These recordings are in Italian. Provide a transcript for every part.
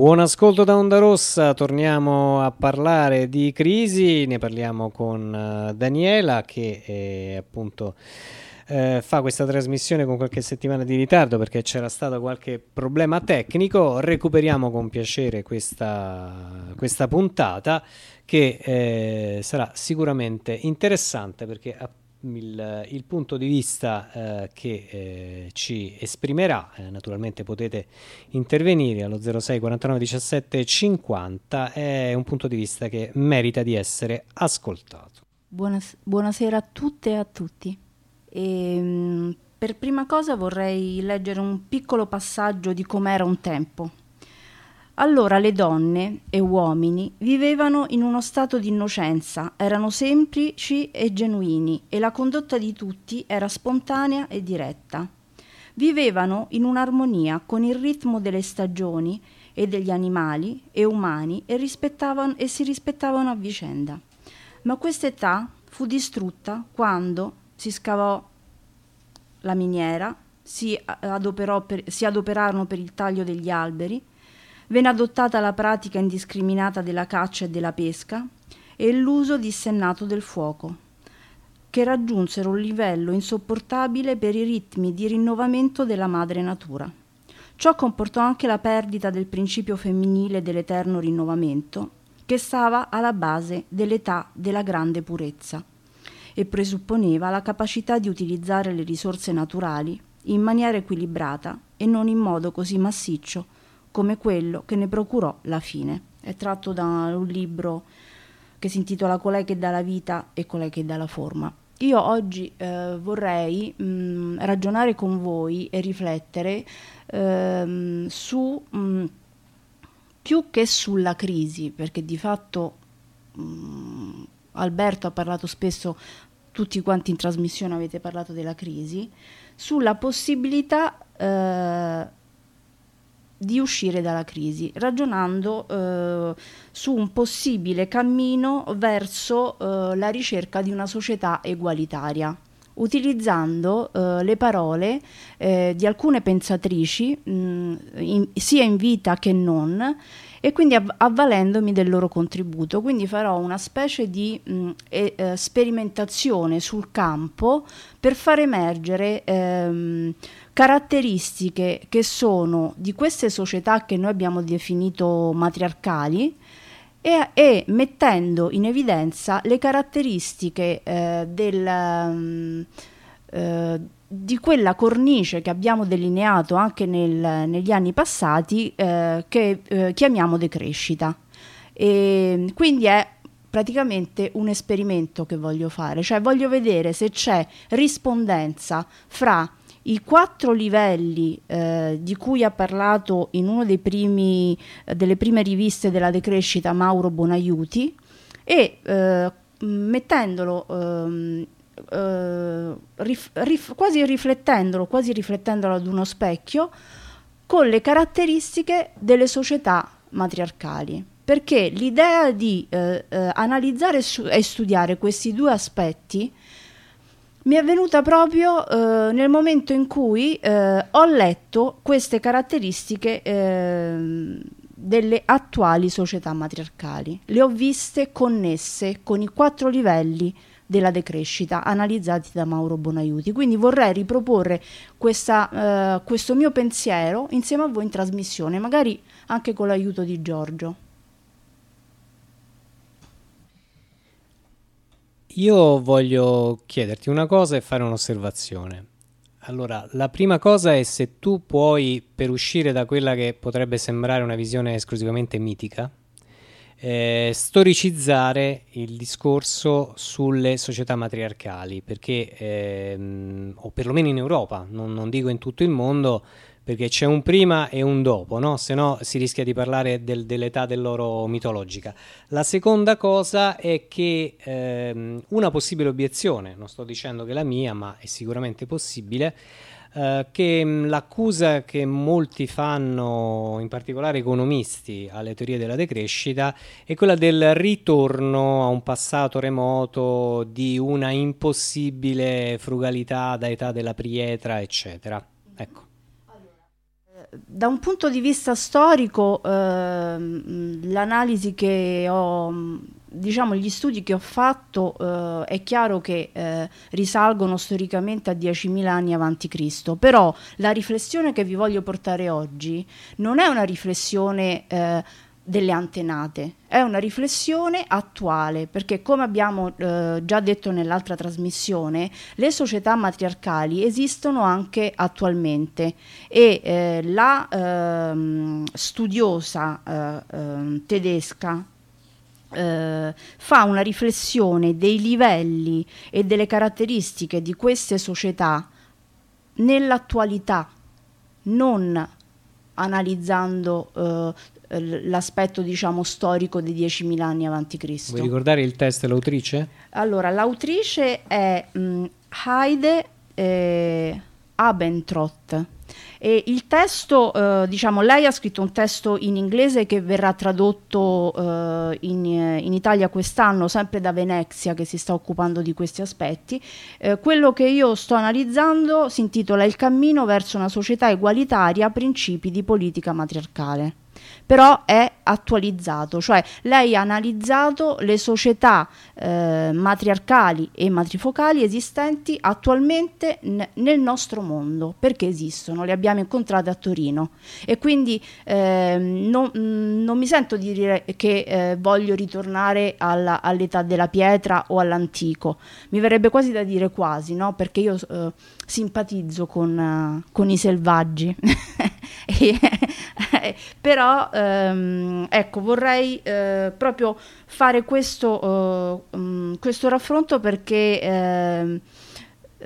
Buon ascolto da Onda Rossa, torniamo a parlare di crisi, ne parliamo con uh, Daniela che è, appunto eh, fa questa trasmissione con qualche settimana di ritardo perché c'era stato qualche problema tecnico, recuperiamo con piacere questa, questa puntata che eh, sarà sicuramente interessante perché appunto il, il, punto di vista eh, che eh, ci esprimerà. Eh, naturalmente potete intervenire allo 06 49 17 50, è un punto di vista che merita di essere ascoltato. Buonas- buonasera a tutte e a tutti. E, ehm, per prima cosa vorrei leggere un piccolo passaggio di com'era un tempo. Allora le donne e uomini vivevano in uno stato di innocenza, erano semplici e genuini e la condotta di tutti era spontanea e diretta. Vivevano in un'armonia con il ritmo delle stagioni e degli animali e umani e, e si rispettavano a vicenda. Ma questa età fu distrutta quando si scavò la miniera, si, per, si adoperarono per il taglio degli alberi, venne adottata la pratica indiscriminata della caccia e della pesca e l'uso dissennato del fuoco, che raggiunsero un livello insopportabile per i ritmi di rinnovamento della madre natura. Ciò comportò anche la perdita del principio femminile dell'eterno rinnovamento, che stava alla base dell'età della grande purezza e presupponeva la capacità di utilizzare le risorse naturali in maniera equilibrata e non in modo così massiccio come quello che ne procurò la fine. È tratto da un libro che si intitola Colei che dà la vita e colei che dà la forma. Io oggi eh, vorrei mh, mm, ragionare con voi e riflettere ehm, su mh, più che sulla crisi, perché di fatto mh, mm, Alberto ha parlato spesso, tutti quanti in trasmissione avete parlato della crisi, sulla possibilità eh, di uscire dalla crisi, ragionando eh, su un possibile cammino verso eh, la ricerca di una società egualitaria utilizzando eh, le parole eh, di alcune pensatrici, mh, in, sia in vita che non, e quindi av- avvalendomi del loro contributo. Quindi farò una specie di mh, e, eh, sperimentazione sul campo per far emergere ehm, caratteristiche che sono di queste società che noi abbiamo definito matriarcali e, e mettendo in evidenza le caratteristiche eh, del, um, eh, di quella cornice che abbiamo delineato anche nel, negli anni passati eh, che eh, chiamiamo decrescita. E quindi è praticamente un esperimento che voglio fare, cioè voglio vedere se c'è rispondenza fra i quattro livelli eh, di cui ha parlato in una eh, delle prime riviste della decrescita Mauro Bonaiuti e eh, mettendolo ehm, eh, rif, rif, quasi riflettendolo, quasi riflettendolo ad uno specchio con le caratteristiche delle società matriarcali perché l'idea di eh, eh, analizzare e studiare questi due aspetti mi è venuta proprio eh, nel momento in cui eh, ho letto queste caratteristiche eh, delle attuali società matriarcali. Le ho viste connesse con i quattro livelli della decrescita analizzati da Mauro Bonaiuti. Quindi vorrei riproporre questa, eh, questo mio pensiero insieme a voi in trasmissione, magari anche con l'aiuto di Giorgio. Io voglio chiederti una cosa e fare un'osservazione. Allora, la prima cosa è se tu puoi, per uscire da quella che potrebbe sembrare una visione esclusivamente mitica, eh, storicizzare il discorso sulle società matriarcali, perché, ehm, o perlomeno in Europa, non, non dico in tutto il mondo, perché c'è un prima e un dopo, no? se no si rischia di parlare del, dell'età dell'oro mitologica. La seconda cosa è che ehm, una possibile obiezione, non sto dicendo che la mia, ma è sicuramente possibile, eh, che mh, l'accusa che molti fanno, in particolare economisti, alle teorie della decrescita è quella del ritorno a un passato remoto, di una impossibile frugalità da età della pietra, eccetera. Ecco. da un punto di vista storico, ehm, l'analisi che ho, diciamo, gli studi che ho fatto, eh, è chiaro che eh, risalgono storicamente a 10.000 anni avanti Cristo, però la riflessione che vi voglio portare oggi non è una riflessione eh, delle antenate, è una riflessione attuale, perché come abbiamo eh, già detto nell'altra trasmissione, le società matriarcali esistono anche attualmente e eh, la ehm, studiosa eh, ehm, tedesca eh, fa una riflessione dei livelli e delle caratteristiche di queste società nell'attualità, non analizzando eh, l'aspetto diciamo storico di 10.000 anni avanti Cristo. Vuoi ricordare il testo e l'autrice? Allora, l'autrice è mh, Heide eh, Abendroth e il testo, eh, diciamo, lei ha scritto un testo in inglese che verrà tradotto eh, in, in, Italia quest'anno, sempre da Venezia che si sta occupando di questi aspetti. Eh, quello che io sto analizzando si intitola Il cammino verso una società egualitaria, principi di politica matriarcale però è attualizzato, cioè lei ha analizzato le società eh, matriarcali e matrifocali esistenti attualmente nel nostro mondo, perché esistono, le abbiamo incontrate a Torino. E quindi eh, non, non, mi sento di dire che eh, voglio ritornare all'età della pietra o all'antico, mi verrebbe quasi da dire quasi, no? perché io eh, simpatizzo con, con i selvaggi, però ehm, ecco vorrei eh, proprio fare questo, uh, questo raffronto perché eh,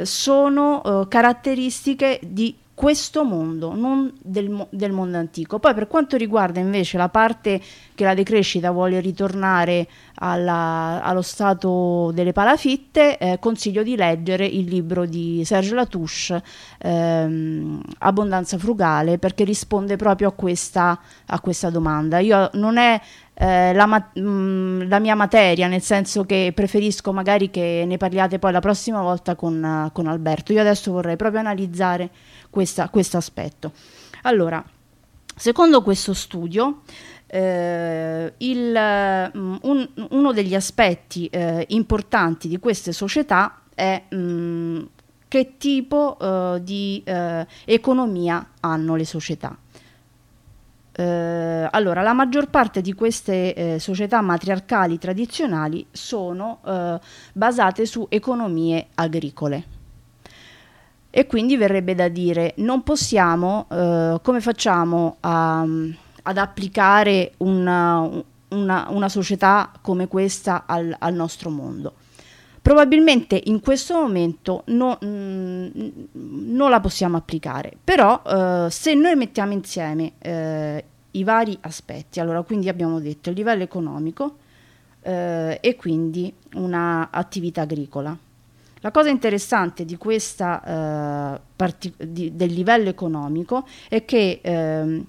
sono uh, caratteristiche di questo mondo, non del, del, mondo antico. Poi per quanto riguarda invece la parte che la decrescita vuole ritornare alla, allo stato delle palafitte, eh, consiglio di leggere il libro di Serge Latouche, ehm, Abbondanza frugale, perché risponde proprio a questa, a questa domanda. Io non è eh, la, ma- mh, mm, la, mia materia, nel senso che preferisco magari che ne parliate poi la prossima volta con, uh, con Alberto. Io adesso vorrei proprio analizzare questo aspetto. Allora, secondo questo studio, eh, il, um, un, uno degli aspetti eh, importanti di queste società è mh, mm, che tipo uh, di uh, economia hanno le società. Uh, allora, la maggior parte di queste eh, società matriarcali tradizionali sono basate su economie agricole e quindi verrebbe da dire non possiamo, eh, come facciamo a, ad applicare una, una, una, società come questa al, al, nostro mondo? Probabilmente in questo momento no, mh, mm, non la possiamo applicare, però eh, se noi mettiamo insieme eh, i vari aspetti, allora quindi abbiamo detto il livello economico eh, e quindi un'attività agricola, la cosa interessante di questa, eh, di, del livello economico è che eh,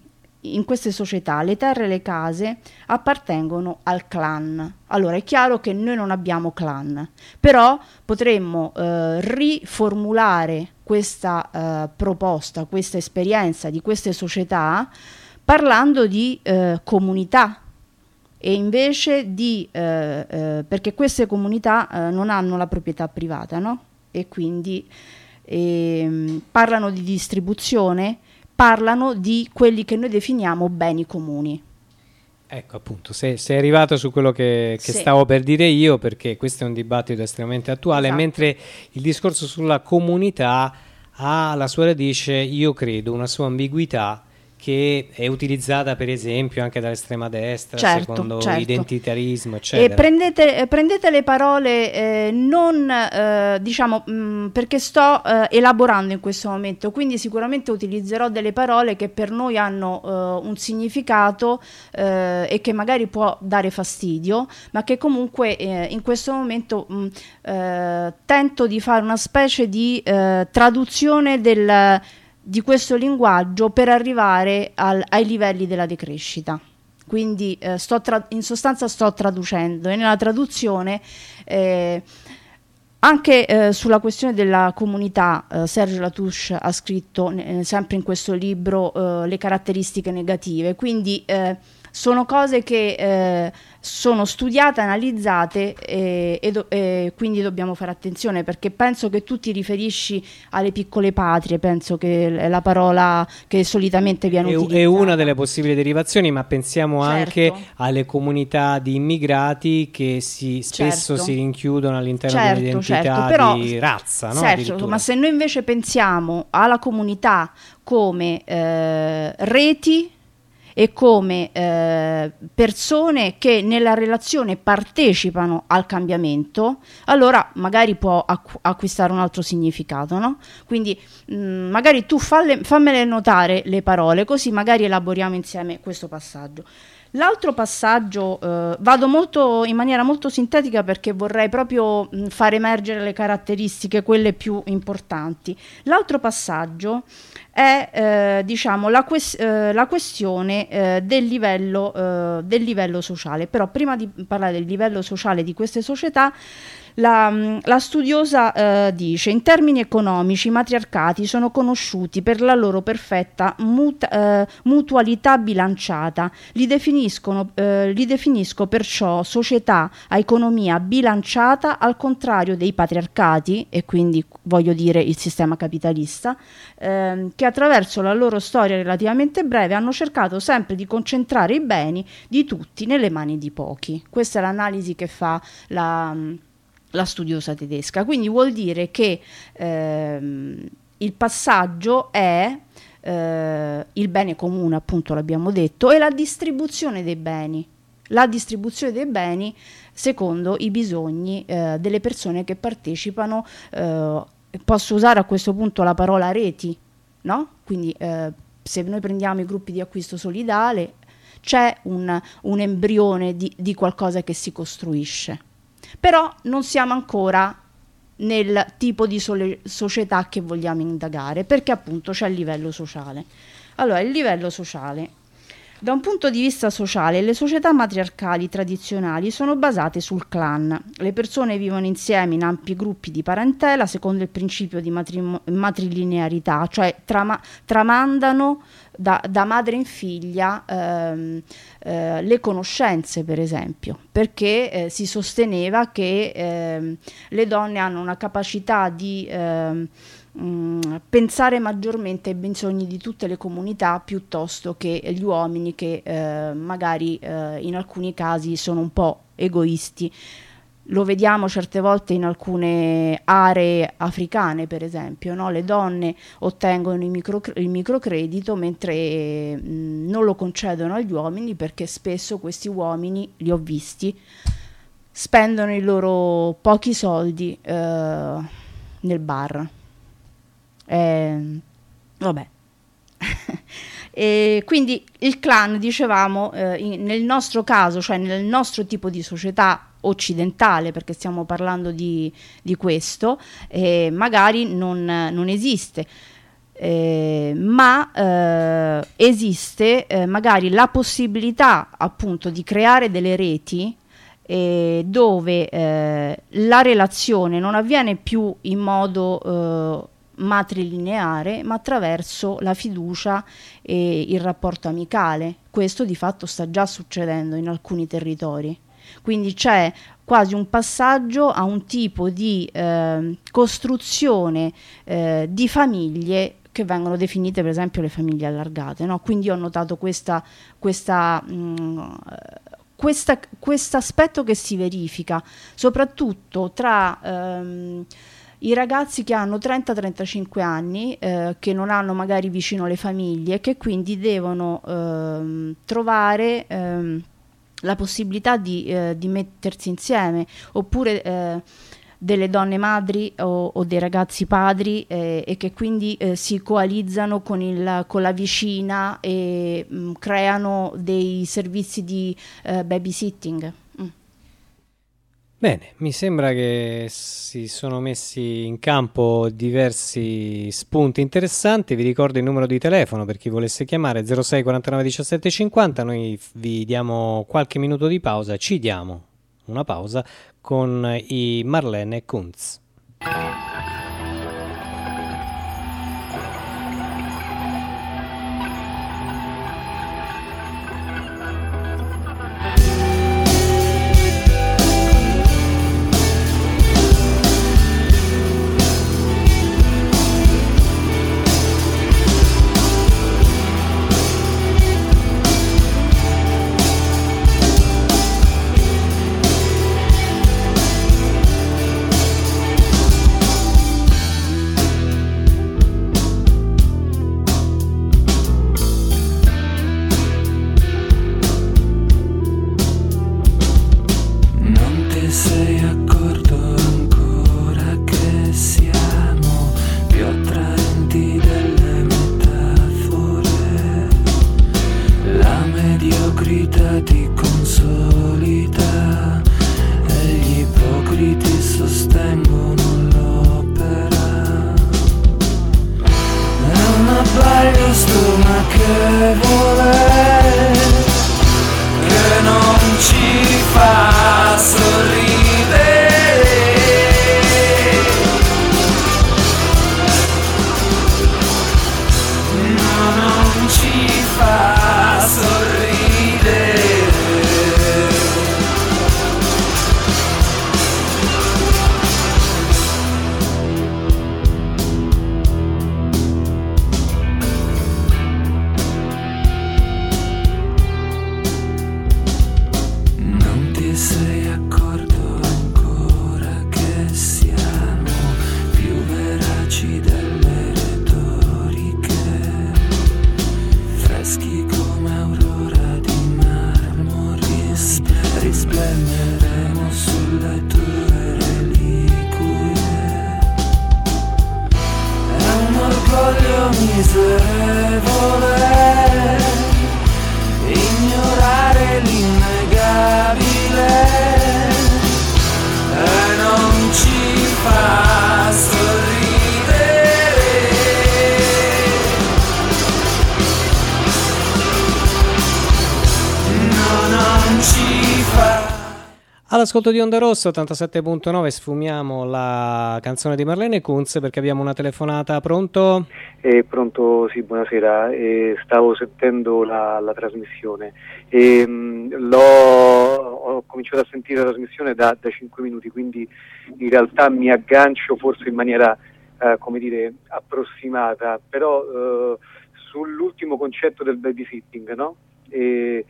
in queste società le terre e le case appartengono al clan. Allora è chiaro che noi non abbiamo clan, però potremmo eh, riformulare questa eh, proposta, questa esperienza di queste società parlando di eh, comunità e invece di, eh, eh, perché queste comunità eh, non hanno la proprietà privata, no? E quindi ehm, parlano di distribuzione, parlano di quelli che noi definiamo beni comuni. Ecco appunto, sei, sei arrivato su quello che, che sì. stavo per dire io, perché questo è un dibattito estremamente attuale, esatto. mentre il discorso sulla comunità ha la sua radice, io credo, una sua ambiguità che è utilizzata per esempio anche dall'estrema destra certo, secondo certo. identitarismo eccetera. E prendete, eh, prendete le parole eh, non eh, diciamo mh, mm, perché sto eh, elaborando in questo momento quindi sicuramente utilizzerò delle parole che per noi hanno eh, un significato eh, e che magari può dare fastidio ma che comunque in questo momento mh, mm, tento di fare una specie di traduzione del di questo linguaggio per arrivare al, ai livelli della decrescita. Quindi eh, in sostanza sto traducendo e nella traduzione eh, anche eh, sulla questione della comunità, eh, Serge Latouche ha scritto eh, sempre in questo libro eh, le caratteristiche negative, quindi eh, sono cose che eh, sono studiate, analizzate e, e, do, e, quindi dobbiamo fare attenzione perché penso che tu ti riferisci alle piccole patrie, penso che è la parola che solitamente viene è, utilizzata. È una delle possibili derivazioni, ma pensiamo certo. anche alle comunità di immigrati che si, spesso certo. si rinchiudono all'interno certo, dell'identità certo. Però, di razza. No? Certo, ma se noi invece pensiamo alla comunità come eh, reti e come eh, persone che nella relazione partecipano al cambiamento, allora magari può acqu- acquistare un altro significato, no? Quindi mh, mm, magari tu falle, fammele notare le parole, così magari elaboriamo insieme questo passaggio. L'altro passaggio, eh, vado molto, in maniera molto sintetica perché vorrei proprio mh, far emergere le caratteristiche, quelle più importanti. L'altro passaggio è eh, diciamo, la, que- eh, la, questione eh, del livello, eh, del livello sociale. Però prima di parlare del livello sociale di queste società, la, mm, la studiosa eh, dice, in termini economici i matriarcati sono conosciuti per la loro perfetta mut, eh, mutualità bilanciata. Li, eh, li definisco perciò società a economia bilanciata al contrario dei patriarcati, e quindi voglio dire il sistema capitalista, ehm, che attraverso la loro storia relativamente breve hanno cercato sempre di concentrare i beni di tutti nelle mani di pochi. Questa è l'analisi che fa la mm, la studiosa tedesca. Quindi vuol dire che ehm, il passaggio è eh, il bene comune, appunto l'abbiamo detto, e la distribuzione dei beni. La distribuzione dei beni secondo i bisogni eh, delle persone che partecipano. Eh, posso usare a questo punto la parola reti, no? Quindi eh, se noi prendiamo i gruppi di acquisto solidale, c'è un, un embrione di, di qualcosa che si costruisce però non siamo ancora nel tipo di sole- società che vogliamo indagare, perché appunto c'è il livello sociale. Allora, il livello sociale. Da un punto di vista sociale, le società matriarcali tradizionali sono basate sul clan. Le persone vivono insieme in ampi gruppi di parentela secondo il principio di matrim- matrilinearità, cioè trama- tramandano da, da madre in figlia ehm, eh, le conoscenze, per esempio, perché eh, si sosteneva che ehm, le donne hanno una capacità di ehm, mh, mm, pensare maggiormente ai bisogni di tutte le comunità piuttosto che gli uomini che eh, magari eh, in alcuni casi sono un po' egoisti lo vediamo certe volte in alcune aree africane, per esempio, no? le donne ottengono il, micro, il microcredito mentre mh, non lo concedono agli uomini perché spesso questi uomini, li ho visti, spendono i loro pochi soldi eh, nel bar. Eh, vabbè. E quindi il clan, dicevamo, eh, in, nel nostro caso, cioè nel nostro tipo di società occidentale, perché stiamo parlando di, di questo, eh, magari non, non esiste. Eh, ma eh, esiste eh, magari la possibilità appunto di creare delle reti eh, dove eh, la relazione non avviene più in modo eh, matrilineare, ma attraverso la fiducia e il rapporto amicale. Questo di fatto sta già succedendo in alcuni territori. Quindi c'è quasi un passaggio a un tipo di eh, costruzione eh, di famiglie che vengono definite per esempio le famiglie allargate. No? Quindi ho notato questa, questa mh, mm, questo aspetto che si verifica soprattutto tra ehm, i ragazzi che hanno 30-35 anni, eh, che non hanno magari vicino le famiglie, che quindi devono ehm, trovare ehm, la possibilità di, eh, di, mettersi insieme, oppure eh, delle donne madri o, o dei ragazzi padri eh, e che quindi eh, si coalizzano con, il, con, la vicina e mh, mm, creano dei servizi di eh, babysitting. Bene, mi sembra che si sono messi in campo diversi spunti interessanti. Vi ricordo il numero di telefono per chi volesse chiamare 06 49 17 50. Noi vi diamo qualche minuto di pausa, ci diamo una pausa con i Marlene Kunz. All'ascolto di Onda Rossa 87.9 sfumiamo la canzone di Marlene Kunz perché abbiamo una telefonata. Pronto? Eh, pronto, sì, buonasera. Eh, stavo sentendo la, la trasmissione e mh, ho cominciato a sentire la trasmissione da, da 5 minuti, quindi in realtà mi aggancio forse in maniera, eh, come dire, approssimata, però eh, sull'ultimo concetto del babysitting, no? E,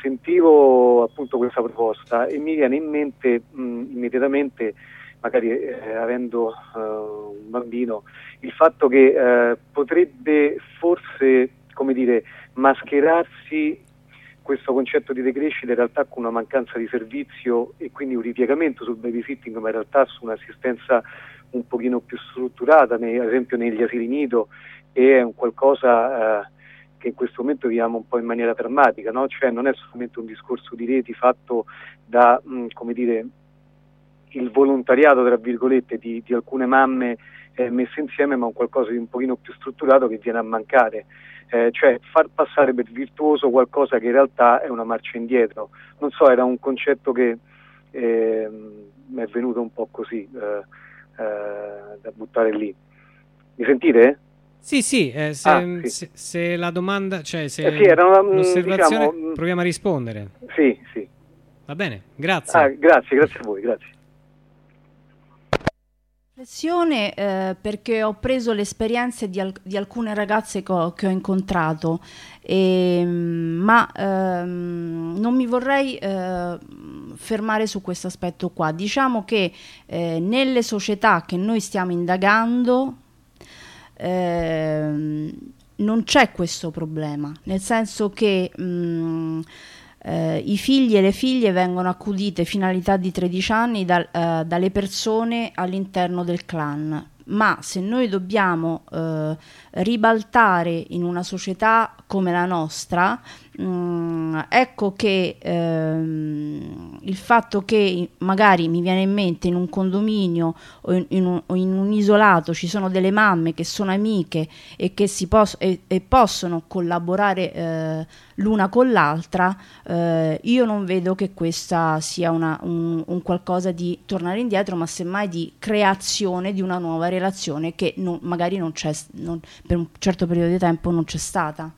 sentivo appunto questa proposta e mi viene in mente mh, immediatamente, magari eh, avendo uh, un bambino, il fatto che uh, potrebbe forse, come dire, mascherarsi questo concetto di decrescita in realtà con una mancanza di servizio e quindi un ripiegamento sul babysitting, ma in realtà su un'assistenza un pochino più strutturata, ad esempio negli asili nido, e è un qualcosa uh, che in questo momento viviamo un po' in maniera drammatica, no? cioè non è solamente un discorso di reti fatto da, mh, come dire, il volontariato, tra virgolette, di, di alcune mamme eh, messe insieme, ma un qualcosa di un pochino più strutturato che viene a mancare. Eh, cioè far passare per virtuoso qualcosa che in realtà è una marcia indietro. Non so, era un concetto che eh, mi è venuto un po' così eh, eh, da buttare lì. Mi sentite? Sì, sì, eh, se, ah, sì. Se, se, la domanda, cioè se eh sì, una, mm, l'osservazione, diciamo, proviamo a rispondere. Sì, sì. Va bene, grazie. Ah, grazie, grazie a voi, grazie. Riflessione eh, perché ho preso le esperienze di, al- di alcune ragazze che ho, che ho incontrato, e, ma ehm, non mi vorrei eh, fermare su questo aspetto qua. Diciamo che eh, nelle società che noi stiamo indagando, Ehm, non c'è questo problema, nel senso che mh, mm, eh, i figli e le figlie vengono accudite fino all'età di 13 anni da, eh, dalle persone all'interno del clan. Ma se noi dobbiamo eh, ribaltare in una società come la nostra, mm, ecco che ehm, il fatto che magari mi viene in mente in un condominio o in, in, un, o in un, isolato ci sono delle mamme che sono amiche e che si pos- e, e possono collaborare eh, l'una con l'altra, eh, io non vedo che questa sia una, un, un, qualcosa di tornare indietro, ma semmai di creazione di una nuova relazione che non, magari non c'è, non, per un certo periodo di tempo non c'è stata.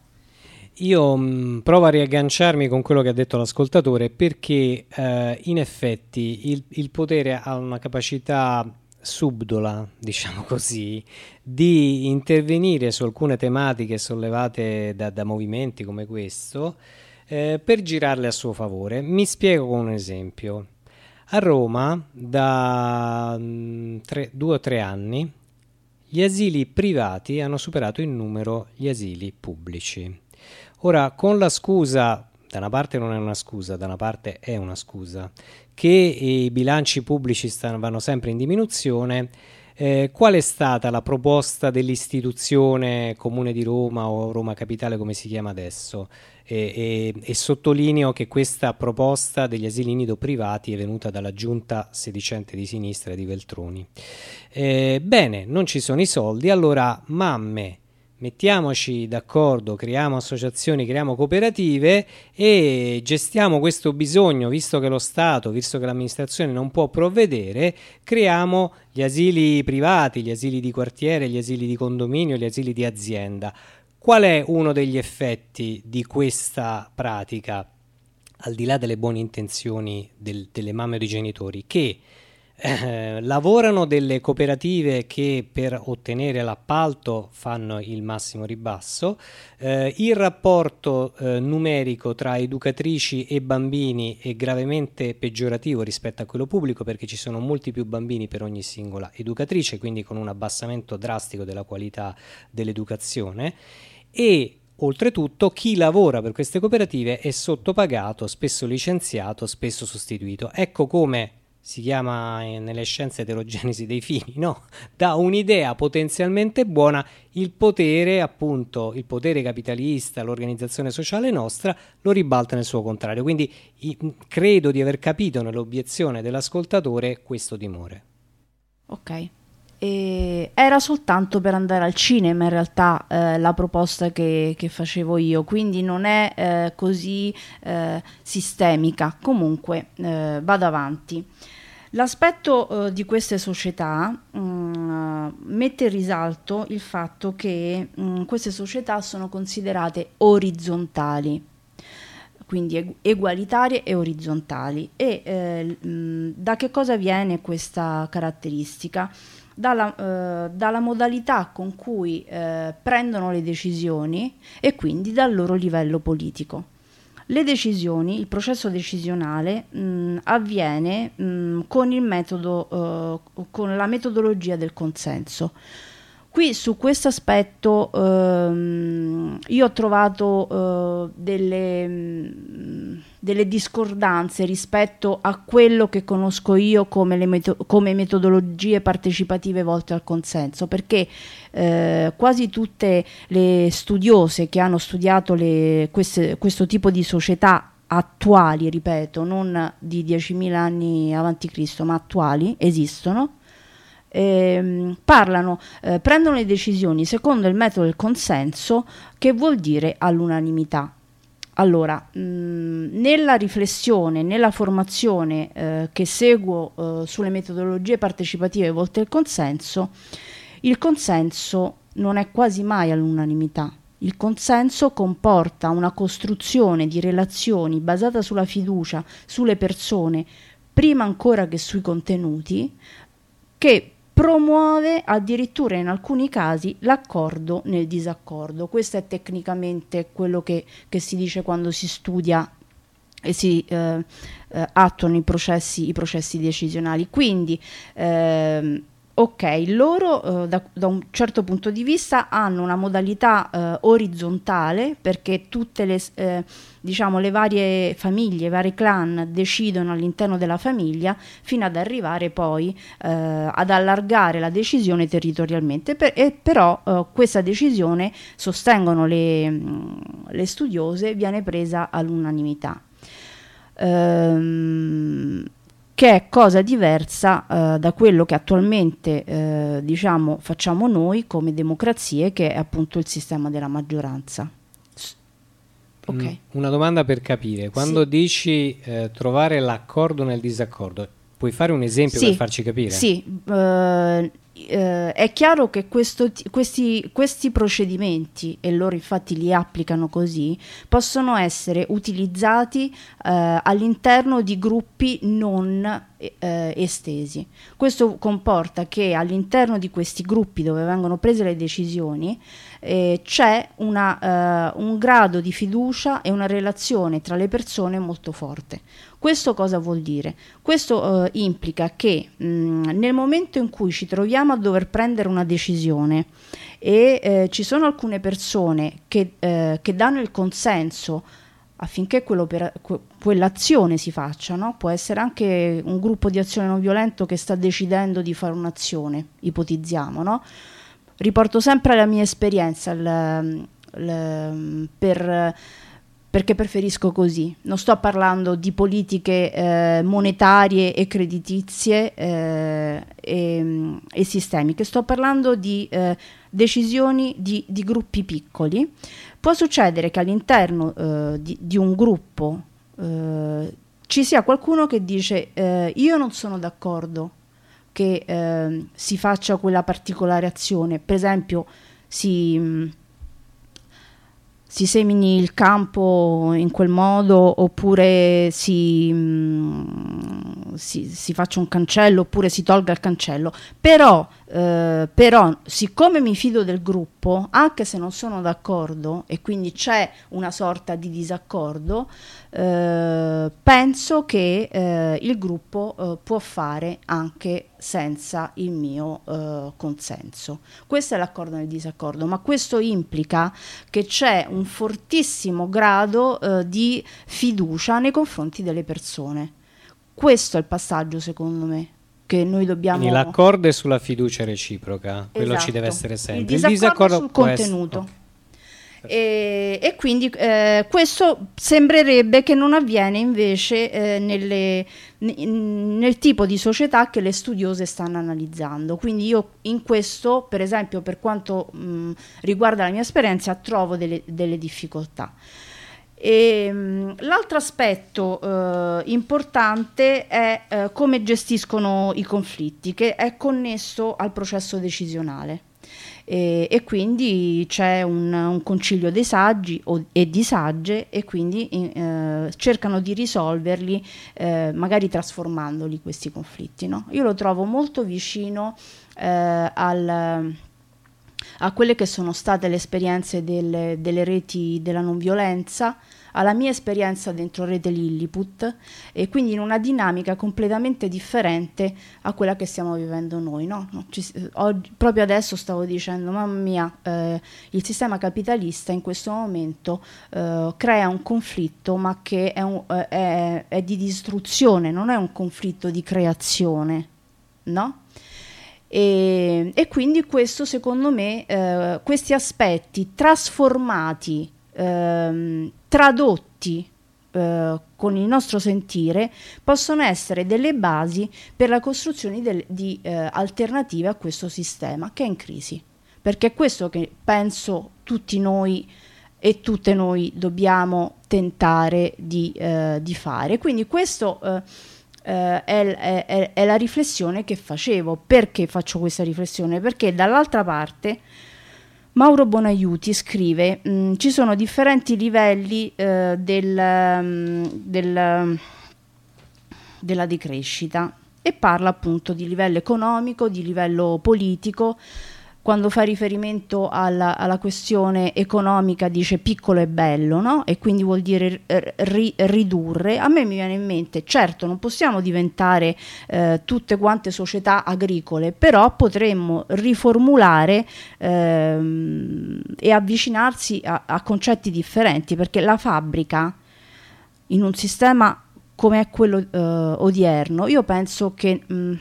Io mh, mm, provo a riagganciarmi con quello che ha detto l'ascoltatore perché eh, in effetti il, il potere ha una capacità subdola, diciamo così, di intervenire su alcune tematiche sollevate da, da movimenti come questo eh, per girarle a suo favore. Mi spiego con un esempio. A Roma da mh, mm, tre, due o tre anni gli asili privati hanno superato in numero gli asili pubblici. Ora, con la scusa, da una parte non è una scusa, da una parte è una scusa, che i bilanci pubblici stanno, vanno sempre in diminuzione, eh, qual è stata la proposta dell'istituzione Comune di Roma o Roma Capitale come si chiama adesso? E, e, e, sottolineo che questa proposta degli asili nido privati è venuta dalla giunta sedicente di sinistra di Veltroni. Eh, bene, non ci sono i soldi, allora mamme mettiamoci d'accordo, creiamo associazioni, creiamo cooperative e gestiamo questo bisogno, visto che lo Stato, visto che l'amministrazione non può provvedere, creiamo gli asili privati, gli asili di quartiere, gli asili di condominio, gli asili di azienda. Qual è uno degli effetti di questa pratica, al di là delle buone intenzioni del, delle mamme o dei genitori, che eh, lavorano delle cooperative che per ottenere l'appalto fanno il massimo ribasso, eh, il rapporto eh, numerico tra educatrici e bambini è gravemente peggiorativo rispetto a quello pubblico perché ci sono molti più bambini per ogni singola educatrice, quindi con un abbassamento drastico della qualità dell'educazione e Oltretutto chi lavora per queste cooperative è sottopagato, spesso licenziato, spesso sostituito. Ecco come si chiama nelle scienze eterogenesi dei fini, no? Da un'idea potenzialmente buona il potere, appunto, il potere capitalista, l'organizzazione sociale nostra lo ribalta nel suo contrario. Quindi credo di aver capito nell'obiezione dell'ascoltatore questo timore. Ok. E era soltanto per andare al cinema in realtà eh, la proposta che, che, facevo io, quindi non è eh, così eh, sistemica. Comunque eh, vado avanti. L'aspetto eh, di queste società mh, mm, mette in risalto il fatto che mh, mm, queste società sono considerate orizzontali, quindi egualitarie e orizzontali. E eh, mm, da che cosa viene questa caratteristica? Dalla, eh, dalla, modalità con cui eh, prendono le decisioni e quindi dal loro livello politico. Le decisioni, il processo decisionale mh, avviene mh, con, il metodo, uh, con la metodologia del consenso. Qui su questo aspetto ehm, io ho trovato eh, delle, mh, delle, discordanze rispetto a quello che conosco io come, meto- come metodologie partecipative volte al consenso, perché eh, quasi tutte le studiose che hanno studiato le, queste, questo tipo di società attuali, ripeto, non di 10.000 anni avanti Cristo, ma attuali, esistono, eh, parlano, eh, prendono le decisioni secondo il metodo del consenso, che vuol dire all'unanimità. Allora, nella riflessione, nella formazione eh, che seguo eh, sulle metodologie partecipative volte al consenso, il consenso non è quasi mai all'unanimità. Il consenso comporta una costruzione di relazioni basata sulla fiducia, sulle persone, prima ancora che sui contenuti, che promuove addirittura in alcuni casi l'accordo nel disaccordo. Questo è tecnicamente quello che, che si dice quando si studia e si eh, eh, attuano i processi, i processi decisionali. Quindi eh, Ok, loro eh, da, da, un certo punto di vista hanno una modalità eh, orizzontale perché tutte le, eh, diciamo, le varie famiglie, i vari clan decidono all'interno della famiglia fino ad arrivare poi eh, ad allargare la decisione territorialmente. Per, e però eh, questa decisione, sostengono le, le studiose, viene presa all'unanimità. ehm, che è cosa diversa eh, da quello che attualmente eh, diciamo, facciamo noi come democrazie, che è appunto il sistema della maggioranza. Okay. Mm, una domanda per capire, quando sì. dici eh, trovare l'accordo nel disaccordo, puoi fare un esempio sì. per farci capire? Sì, uh, eh, è chiaro che questo, questi, questi, procedimenti, e loro infatti li applicano così, possono essere utilizzati eh, all'interno di gruppi non eh, estesi. Questo comporta che all'interno di questi gruppi dove vengono prese le decisioni eh, c'è una, uh, un grado di fiducia e una relazione tra le persone molto forte. Questo cosa vuol dire? Questo uh, implica che mh, nel momento in cui ci troviamo a dover prendere una decisione e eh, ci sono alcune persone che, eh, che danno il consenso affinché que- quell'azione si faccia, no? può essere anche un gruppo di azione non violento che sta decidendo di fare un'azione, ipotizziamo, no? riporto sempre la mia esperienza l, l, per, perché preferisco così. Non sto parlando di politiche eh, monetarie e creditizie eh, e, e, sistemiche, sto parlando di eh, decisioni di, di, gruppi piccoli. Può succedere che all'interno eh, di, di, un gruppo eh, ci sia qualcuno che dice eh, io non sono d'accordo che eh, si faccia quella particolare azione. Per esempio, si, mh, si, semini il campo in quel modo, oppure si, mh, si, si, faccia un cancello, oppure si tolga il cancello. Però, eh, però, siccome mi fido del gruppo, anche se non sono d'accordo e quindi c'è una sorta di disaccordo, eh, penso che eh, il gruppo può fare anche senza il mio consenso. Questo è l'accordo nel disaccordo, ma questo implica che c'è un fortissimo grado di fiducia nei confronti delle persone. Questo è il passaggio, secondo me, che noi dobbiamo... Quindi l'accordo è sulla fiducia reciproca, quello esatto. ci deve essere sempre. Il disaccordo, il disaccordo sul contenuto. Essere... E, e quindi eh, questo sembrerebbe che non avviene invece eh, nelle, nel tipo di società che le studiose stanno analizzando. Quindi io in questo, per esempio, per quanto mh, riguarda la mia esperienza, trovo delle, delle difficoltà. E, mh, l'altro aspetto eh, importante è eh, come gestiscono i conflitti, che è connesso al processo decisionale e, e quindi c'è un, un, concilio dei saggi o, e di sagge e quindi eh, cercano di risolverli eh, magari trasformandoli questi conflitti. No? Io lo trovo molto vicino eh, al a quelle che sono state le esperienze delle, delle reti della non violenza, alla mia esperienza dentro Rete Lilliput e quindi in una dinamica completamente differente a quella che stiamo vivendo noi. No? Ci, oggi, proprio adesso stavo dicendo, mamma mia, eh, il sistema capitalista in questo momento eh, crea un conflitto ma che è, un, eh, è, è di distruzione, non è un conflitto di creazione. No? E, e, quindi questo secondo me, eh, questi aspetti trasformati ehm, tradotti eh, con il nostro sentire possono essere delle basi per la costruzione del, di eh, alternative a questo sistema che è in crisi. Perché è questo che penso tutti noi e tutte noi dobbiamo tentare di, eh, di fare. Quindi questo eh, eh, è, è, è, la riflessione che facevo. Perché faccio questa riflessione? Perché dall'altra parte Mauro Bonaiuti scrive: mm, ci sono differenti livelli eh, del, mm, del, della decrescita e parla appunto di livello economico, di livello politico, quando fa riferimento alla, alla, questione economica dice piccolo e bello, no? E quindi vuol dire ri, ridurre. A me mi viene in mente, certo, non possiamo diventare eh, tutte quante società agricole, però potremmo riformulare ehm, e avvicinarsi a, a concetti differenti, perché la fabbrica in un sistema come è quello eh, odierno, io penso che mh,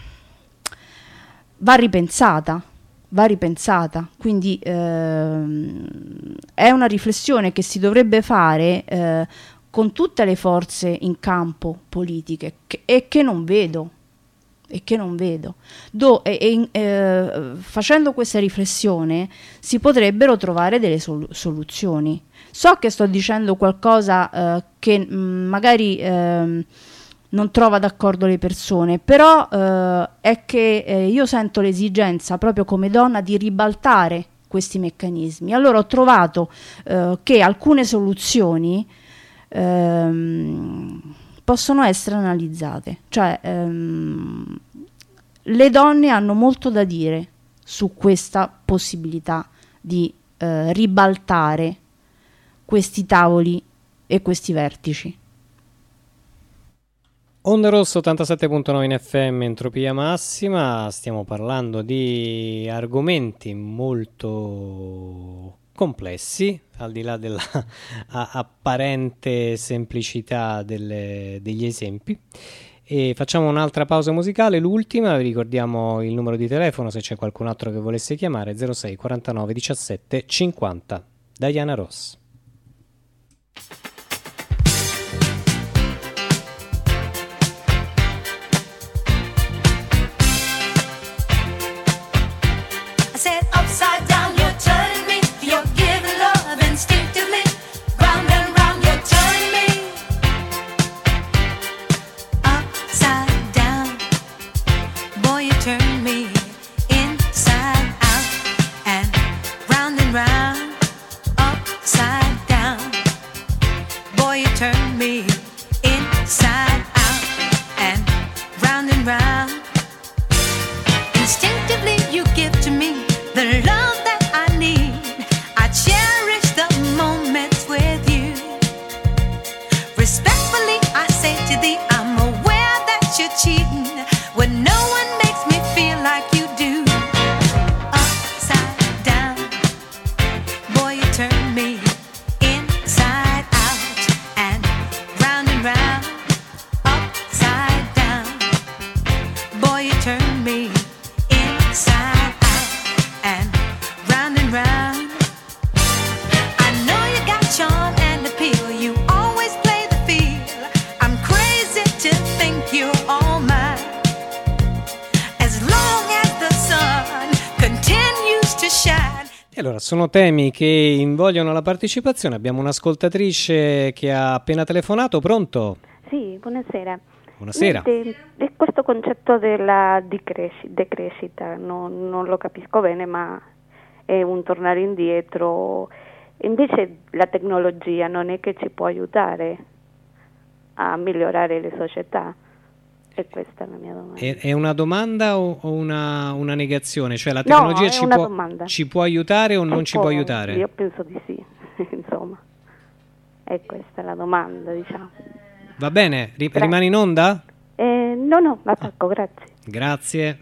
va ripensata va ripensata. Quindi ehm, è una riflessione che si dovrebbe fare eh, con tutte le forze in campo politiche che, e che non vedo e che non vedo. Do, e, e, eh, facendo questa riflessione si potrebbero trovare delle sol- soluzioni. So che sto dicendo qualcosa eh, che mh, mm, magari eh, non trova d'accordo le persone, però eh, è che eh, io sento l'esigenza proprio come donna di ribaltare questi meccanismi. Allora ho trovato eh, che alcune soluzioni ehm, possono essere analizzate, cioè ehm, le donne hanno molto da dire su questa possibilità di eh, ribaltare questi tavoli e questi vertici. Onda Rosso 87.9 in FM, entropia massima, stiamo parlando di argomenti molto complessi, al di là della apparente semplicità delle, degli esempi. E facciamo un'altra pausa musicale, l'ultima, vi ricordiamo il numero di telefono se c'è qualcun altro che volesse chiamare, 06 49 17 50. Diana Ross. Respectfully, I say to thee, I'm aware that you're cheating. Sono temi che invogliano la partecipazione. Abbiamo un'ascoltatrice che ha appena telefonato, pronto? Sì, buonasera. Buonasera. Niente, questo concetto della decrescita non, non lo capisco bene, ma è un tornare indietro. Invece la tecnologia non è che ci può aiutare a migliorare le società. E questa è la mia domanda. È, è una domanda o, una, una, negazione? Cioè la tecnologia no, ci, può, ci, può, aiutare o non può, ci può aiutare? Io penso di sì, insomma. E questa è la domanda, diciamo. Va bene, Ri- rimani in onda? Eh, no, no, la attacco, grazie. Grazie.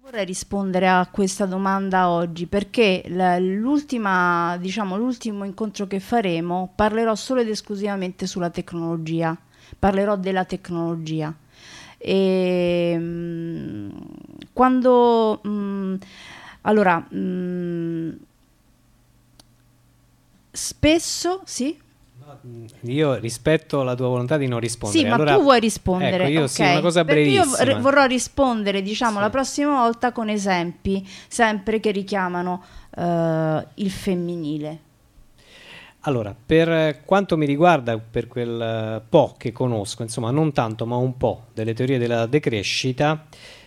Vorrei rispondere a questa domanda oggi perché l'ultima, diciamo, l'ultimo incontro che faremo parlerò solo ed esclusivamente sulla tecnologia parlerò della tecnologia. E, mm, quando mh, mm, allora mh, mm, spesso sì io rispetto la tua volontà di non rispondere. Sì, ma allora, tu vuoi rispondere. Ecco, io okay. sì, una cosa brevissima. Perché io vorrò rispondere, diciamo, sì. la prossima volta con esempi, sempre che richiamano uh, il femminile. Allora, per quanto mi riguarda, per quel eh, po' che conosco, insomma non tanto ma un po' delle teorie della decrescita,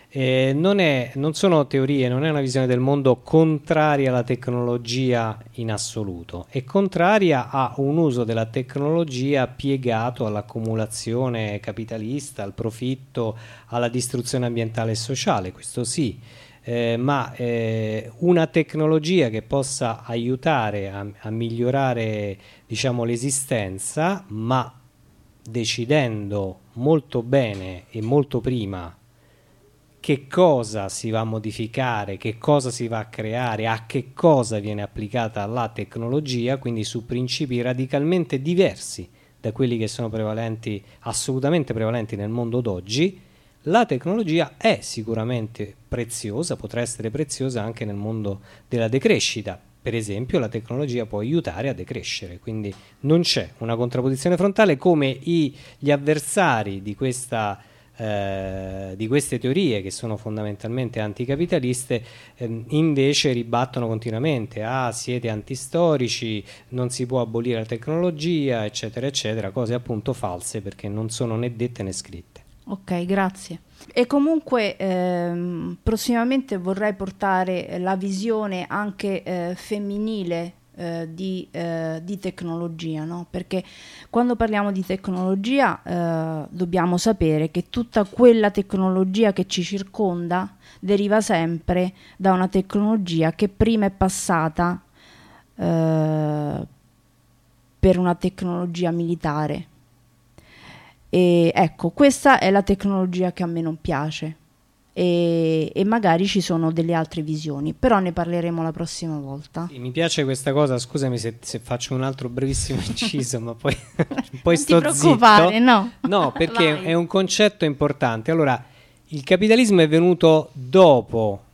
eh, non, è, non, sono teorie, non è una visione del mondo contraria alla tecnologia in assoluto, è contraria a un uso della tecnologia piegato all'accumulazione capitalista, al profitto, alla distruzione ambientale e sociale, questo sì eh, ma eh, una tecnologia che possa aiutare a, a migliorare diciamo, l'esistenza, ma decidendo molto bene e molto prima che cosa si va a modificare, che cosa si va a creare, a che cosa viene applicata la tecnologia, quindi su principi radicalmente diversi da quelli che sono prevalenti, assolutamente prevalenti nel mondo d'oggi, la tecnologia è sicuramente preziosa, potrà essere preziosa anche nel mondo della decrescita, per esempio la tecnologia può aiutare a decrescere, quindi non c'è una contrapposizione frontale come i, gli avversari di, questa, eh, di, queste teorie che sono fondamentalmente anticapitaliste eh, invece ribattono continuamente, ah siete antistorici, non si può abolire la tecnologia, eccetera, eccetera, cose appunto false perché non sono né dette né scritte. Ok, grazie. E comunque ehm, prossimamente vorrei portare la visione anche eh, femminile eh, di, eh, di, tecnologia, no? perché quando parliamo di tecnologia eh, dobbiamo sapere che tutta quella tecnologia che ci circonda deriva sempre da una tecnologia che prima è passata eh, per una tecnologia militare e ecco, questa è la tecnologia che a me non piace e, e, magari ci sono delle altre visioni, però ne parleremo la prossima volta. Sì, mi piace questa cosa, scusami se, se, faccio un altro brevissimo inciso, ma poi, poi sto zitto. No, no perché è un concetto importante. Allora, il capitalismo è venuto dopo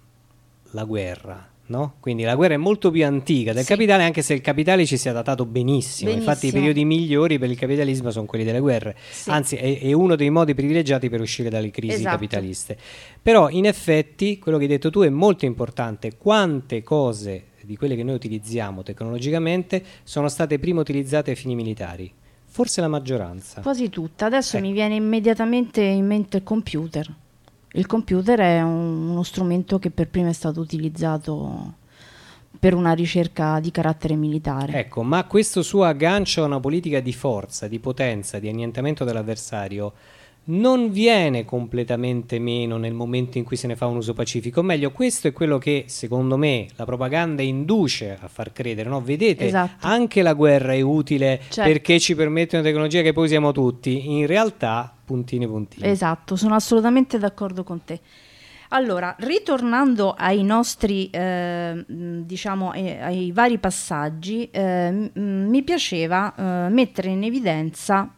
la guerra No? Quindi la guerra è molto più antica del sì. capitale, anche se il capitale ci sia datato benissimo. benissimo. Infatti, i periodi migliori per il capitalismo sono quelli delle guerre, sì. anzi, è, è, uno dei modi privilegiati per uscire dalle crisi esatto. capitaliste. Però, in effetti, quello che hai detto tu è molto importante. Quante cose di quelle che noi utilizziamo tecnologicamente sono state prima utilizzate ai fini militari? Forse la maggioranza. Quasi tutta. Adesso eh. mi viene immediatamente in mente il computer. Il computer è un, uno strumento che per prima è stato utilizzato per una ricerca di carattere militare. Ecco, ma questo suo aggancio a una politica di forza, di potenza, di annientamento dell'avversario non viene completamente meno nel momento in cui se ne fa un uso pacifico. O meglio, questo è quello che secondo me la propaganda induce a far credere. No? Vedete, esatto. anche la guerra è utile certo. perché ci permette una tecnologia che poi usiamo tutti. In realtà, puntini puntini. Esatto, sono assolutamente d'accordo con te. Allora, ritornando ai nostri, eh, diciamo, ai, ai, vari passaggi, eh, mi piaceva eh, mettere in evidenza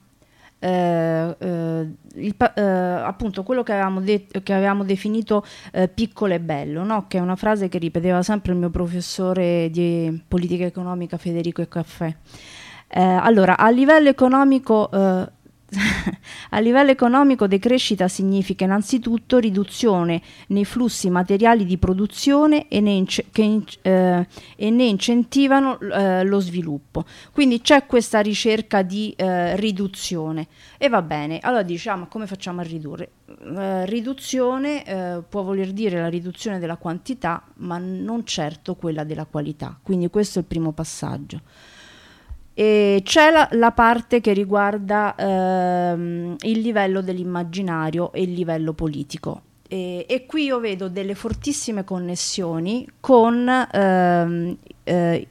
eh, eh, il, eh, appunto quello che avevamo, de- che avevamo definito eh, piccolo e bello, no? che è una frase che ripeteva sempre il mio professore di politica economica Federico e Caffè. Eh, allora, a livello economico eh, a livello economico decrescita significa innanzitutto riduzione nei flussi materiali di produzione e ne, ince- che, eh, e ne incentivano eh, lo sviluppo. Quindi c'è questa ricerca di eh, riduzione e va bene. Allora diciamo come facciamo a ridurre? Eh, riduzione eh, può voler dire la riduzione della quantità, ma non certo quella della qualità. Quindi questo è il primo passaggio. E c'è la, la, parte che riguarda ehm, il livello dell'immaginario e il livello politico. E, e, qui io vedo delle fortissime connessioni con ehm, eh,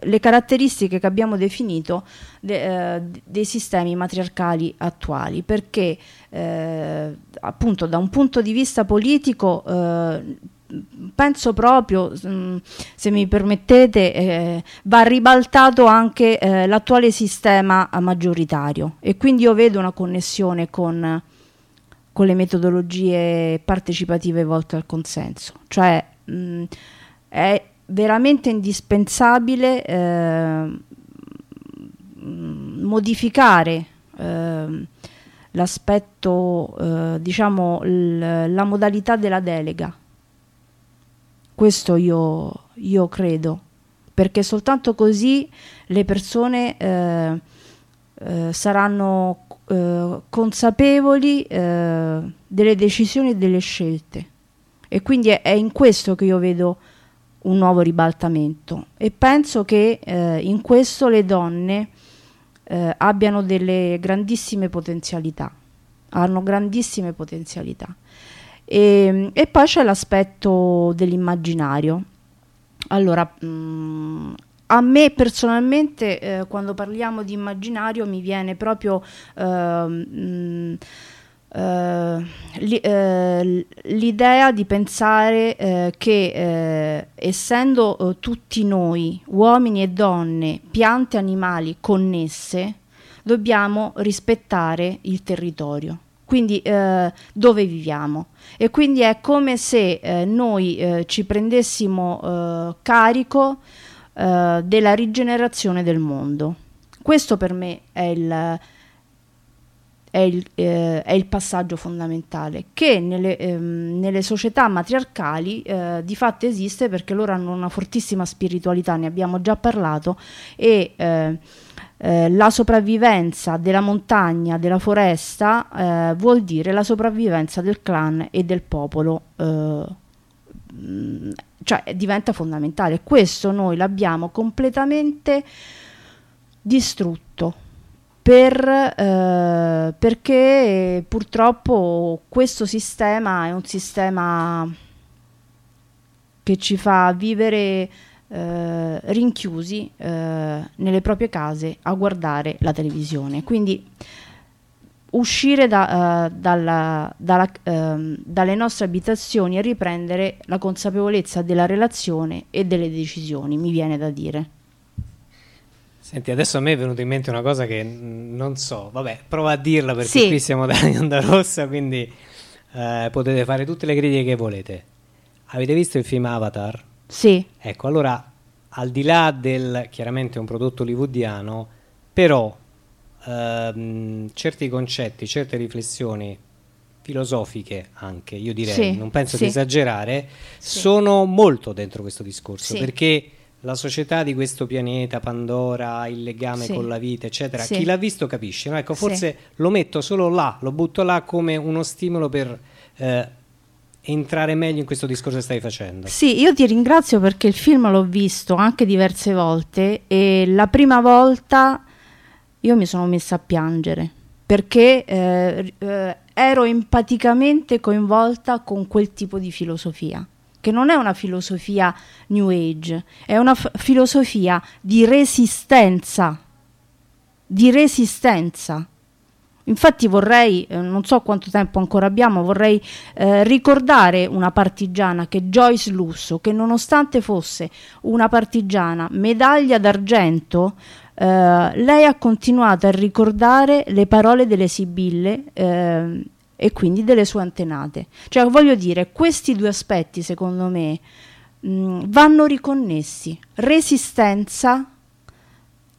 le caratteristiche che abbiamo definito de, eh, dei sistemi matriarcali attuali, perché eh, appunto da un punto di vista politico eh, penso proprio, mm, se mi permettete, eh, va ribaltato anche eh, l'attuale sistema maggioritario. E quindi io vedo una connessione con, con le metodologie partecipative volte al consenso, cioè mh, mm, è veramente indispensabile eh, mm, modificare eh, l'aspetto, eh, diciamo, la modalità della delega questo io, io credo, perché soltanto così le persone eh, eh, saranno eh, consapevoli eh, delle decisioni e delle scelte. E quindi è, è, in questo che io vedo un nuovo ribaltamento e penso che eh, in questo le donne eh, abbiano delle grandissime potenzialità, hanno grandissime potenzialità. E, ehm, e poi c'è l'aspetto dell'immaginario. Allora, mh, mm, a me personalmente, eh, quando parliamo di immaginario, mi viene proprio eh, mh, mm, eh, li, eh, l'idea di pensare eh, che eh, essendo tutti noi, uomini e donne, piante e animali connesse, dobbiamo rispettare il territorio quindi eh, dove viviamo. E quindi è come se eh, noi eh, ci prendessimo eh, carico eh, della rigenerazione del mondo. Questo per me è il, è il, eh, è il passaggio fondamentale, che nelle, ehm, nelle società matriarcali di fatto esiste perché loro hanno una fortissima spiritualità, ne abbiamo già parlato, e eh, la sopravvivenza della montagna, della foresta, eh, vuol dire la sopravvivenza del clan e del popolo eh, cioè diventa fondamentale. Questo noi l'abbiamo completamente distrutto per, eh, perché purtroppo questo sistema è un sistema che ci fa vivere eh, rinchiusi eh, nelle proprie case a guardare la televisione. Quindi uscire da, uh, dalla, dalla, uh, dalle nostre abitazioni e riprendere la consapevolezza della relazione e delle decisioni, mi viene da dire. Senti, adesso a me è venuta in mente una cosa che non so, vabbè, prova a dirla perché sì. qui siamo da Onda Rossa, quindi uh, potete fare tutte le critiche che volete. Avete visto il film Avatar? Sì. Ecco, allora, al di là del, chiaramente un prodotto hollywoodiano, però ehm, certi concetti, certe riflessioni filosofiche anche, io direi, sì, non penso sì. di esagerare, sì. sono molto dentro questo discorso, perché la società di questo pianeta, Pandora, il legame con la vita, eccetera, chi l'ha visto capisce, no? ecco, forse lo metto solo là, lo butto là come uno stimolo per... Eh, entrare meglio in questo discorso che stai facendo. Sì, io ti ringrazio perché il film l'ho visto anche diverse volte e la prima volta io mi sono messa a piangere perché eh, eh, ero empaticamente coinvolta con quel tipo di filosofia, che non è una filosofia New Age, è una filosofia di resistenza, di resistenza. Infatti vorrei, eh, non so quanto tempo ancora abbiamo, vorrei eh, ricordare una partigiana che Joyce Lusso, che nonostante fosse una partigiana medaglia d'argento, eh, lei ha continuato a ricordare le parole delle Sibille eh, e quindi delle sue antenate. Cioè, voglio dire, questi due aspetti, secondo me, mh, vanno riconnessi. Resistenza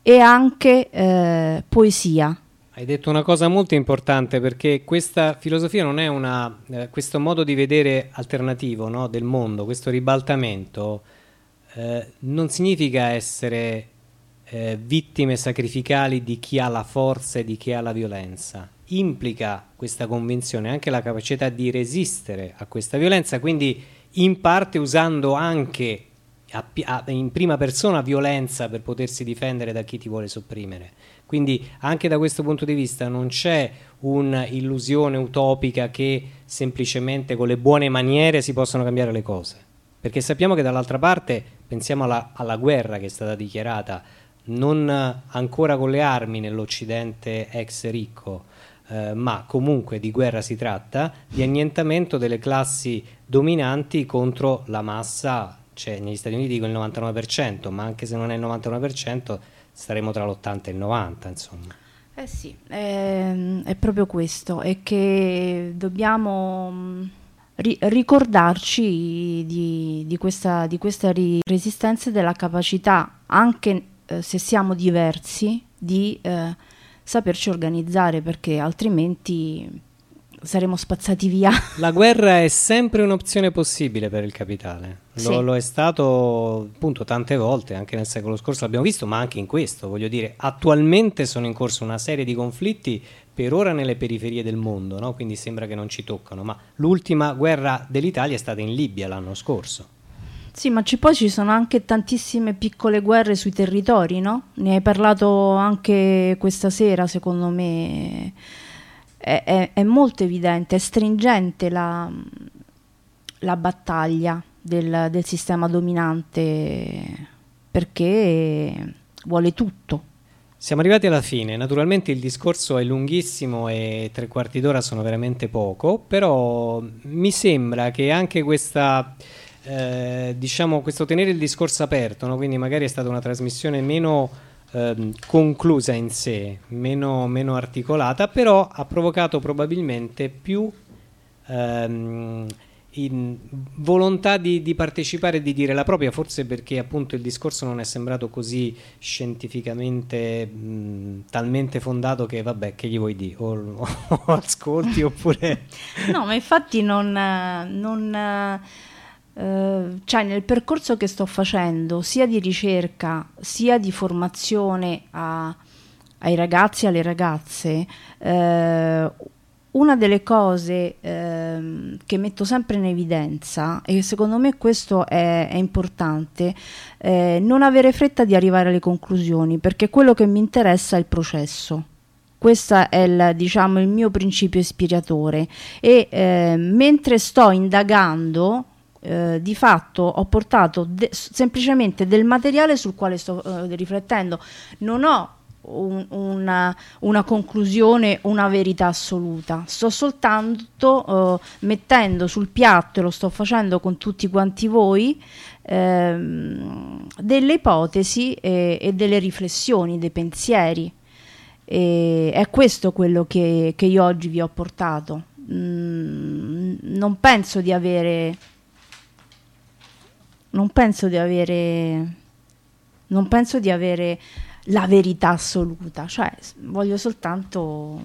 e anche eh, poesia. Hai detto una cosa molto importante perché questa filosofia non è una, eh, questo modo di vedere alternativo no, del mondo, questo ribaltamento, eh, non significa essere eh, vittime sacrificali di chi ha la forza e di chi ha la violenza. Implica questa convinzione anche la capacità di resistere a questa violenza, quindi in parte usando anche a, a, in prima persona violenza per potersi difendere da chi ti vuole sopprimere. Quindi anche da questo punto di vista non c'è un'illusione utopica che semplicemente con le buone maniere si possono cambiare le cose. Perché sappiamo che dall'altra parte pensiamo alla, alla guerra che è stata dichiarata non ancora con le armi nell'Occidente ex ricco, eh, ma comunque di guerra si tratta, di annientamento delle classi dominanti contro la massa, cioè negli Stati Uniti con il 99%, ma anche se non è il 99% staremo tra l'80 e il 90%, insomma. Eh sì, è, ehm, è proprio questo, è che dobbiamo mm, ri- ricordarci di, di, questa, di questa resistenza e della capacità anche eh, se siamo diversi, di eh, saperci organizzare perché altrimenti saremo spazzati via. La guerra è sempre un'opzione possibile per il capitale. Lo, sì. lo, è stato appunto tante volte, anche nel secolo scorso l'abbiamo visto, ma anche in questo. Voglio dire, attualmente sono in corso una serie di conflitti per ora nelle periferie del mondo, no? quindi sembra che non ci toccano, ma l'ultima guerra dell'Italia è stata in Libia l'anno scorso. Sì, ma ci, poi ci sono anche tantissime piccole guerre sui territori, no? Ne hai parlato anche questa sera, secondo me. È, è, molto evidente, è stringente la, la battaglia del, del sistema dominante perché vuole tutto. Siamo arrivati alla fine, naturalmente il discorso è lunghissimo e tre quarti d'ora sono veramente poco, però mi sembra che anche questa eh, diciamo questo tenere il discorso aperto, no? quindi magari è stata una trasmissione meno eh, conclusa in sé, meno, meno, articolata, però ha provocato probabilmente più ehm, volontà di, di, partecipare e di dire la propria, forse perché appunto il discorso non è sembrato così scientificamente mh, talmente fondato che vabbè, che gli vuoi dire? O, o ascolti oppure... no, ma infatti non... non Uh, cioè nel percorso che sto facendo sia di ricerca sia di formazione a, ai ragazzi e alle ragazze uh, una delle cose ehm, che metto sempre in evidenza, e secondo me questo è, è importante, è non avere fretta di arrivare alle conclusioni, perché quello che mi interessa è il processo. Questo è il, diciamo, il mio principio ispiratore e eh, mentre sto indagando eh, di fatto ho portato de- semplicemente del materiale sul quale sto eh, riflettendo. Non ho un, una, una, conclusione, una verità assoluta. Sto soltanto eh, mettendo sul piatto, e lo sto facendo con tutti quanti voi, ehm, delle ipotesi e, e, delle riflessioni, dei pensieri. E è questo quello che, che io oggi vi ho portato. Mm, non penso di avere non penso di avere non penso di avere la verità assoluta, cioè voglio soltanto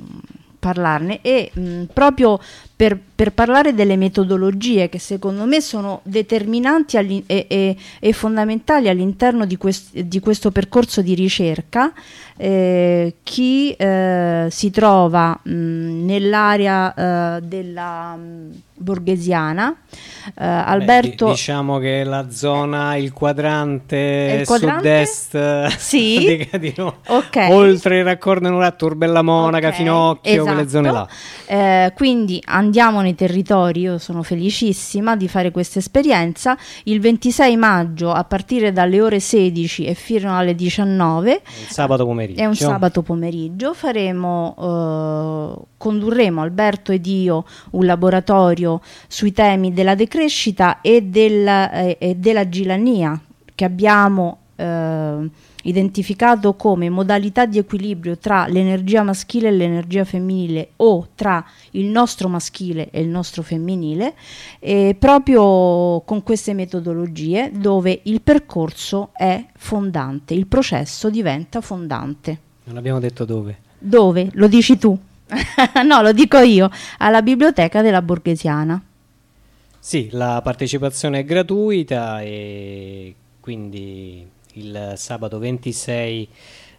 parlarne e mh, proprio per, per, parlare delle metodologie che secondo me sono determinanti e, e, e, fondamentali all'interno di, quest, di, questo percorso di ricerca, eh, chi eh, si trova nell'area eh, della mh, borghesiana, eh, Alberto... Beh, diciamo che la zona, il quadrante, il quadrante? sud-est sì. di, di no, okay. oltre il raccordo Nurat, Turbella Monaca, okay. Finocchio, esatto. quelle zone là. Eh, quindi andiamo nei territori, io sono felicissima di fare questa esperienza. Il 26 maggio a partire dalle ore 16 e fino alle 19. sabato pomeriggio. È un sabato pomeriggio. Faremo, eh, condurremo Alberto ed io un laboratorio sui temi della decrescita e, del, eh, e della gilania che abbiamo eh, identificato come modalità di equilibrio tra l'energia maschile e l'energia femminile o tra il nostro maschile e il nostro femminile, eh, proprio con queste metodologie dove il percorso è fondante, il processo diventa fondante. Non abbiamo detto dove. Dove? Lo dici tu. no, lo dico io, alla biblioteca della Borghesiana. Sì, la partecipazione è gratuita e quindi il sabato 26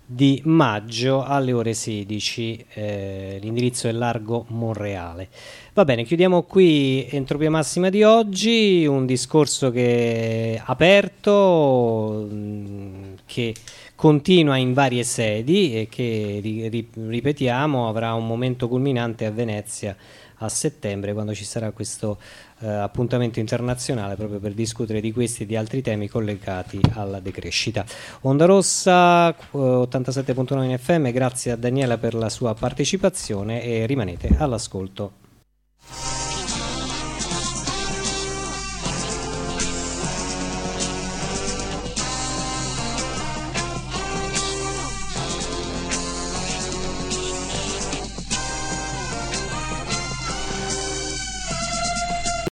di maggio alle ore 16 eh, l'indirizzo è Largo Monreale. Va bene chiudiamo qui Entropia Massima di oggi un discorso che è aperto mm, che continua in varie sedi e che ripetiamo avrà un momento culminante a Venezia a settembre quando ci sarà questo eh, appuntamento internazionale proprio per discutere di questi e di altri temi collegati alla decrescita. Onda Rossa eh, 87.9 in FM, grazie a Daniela per la sua partecipazione e rimanete all'ascolto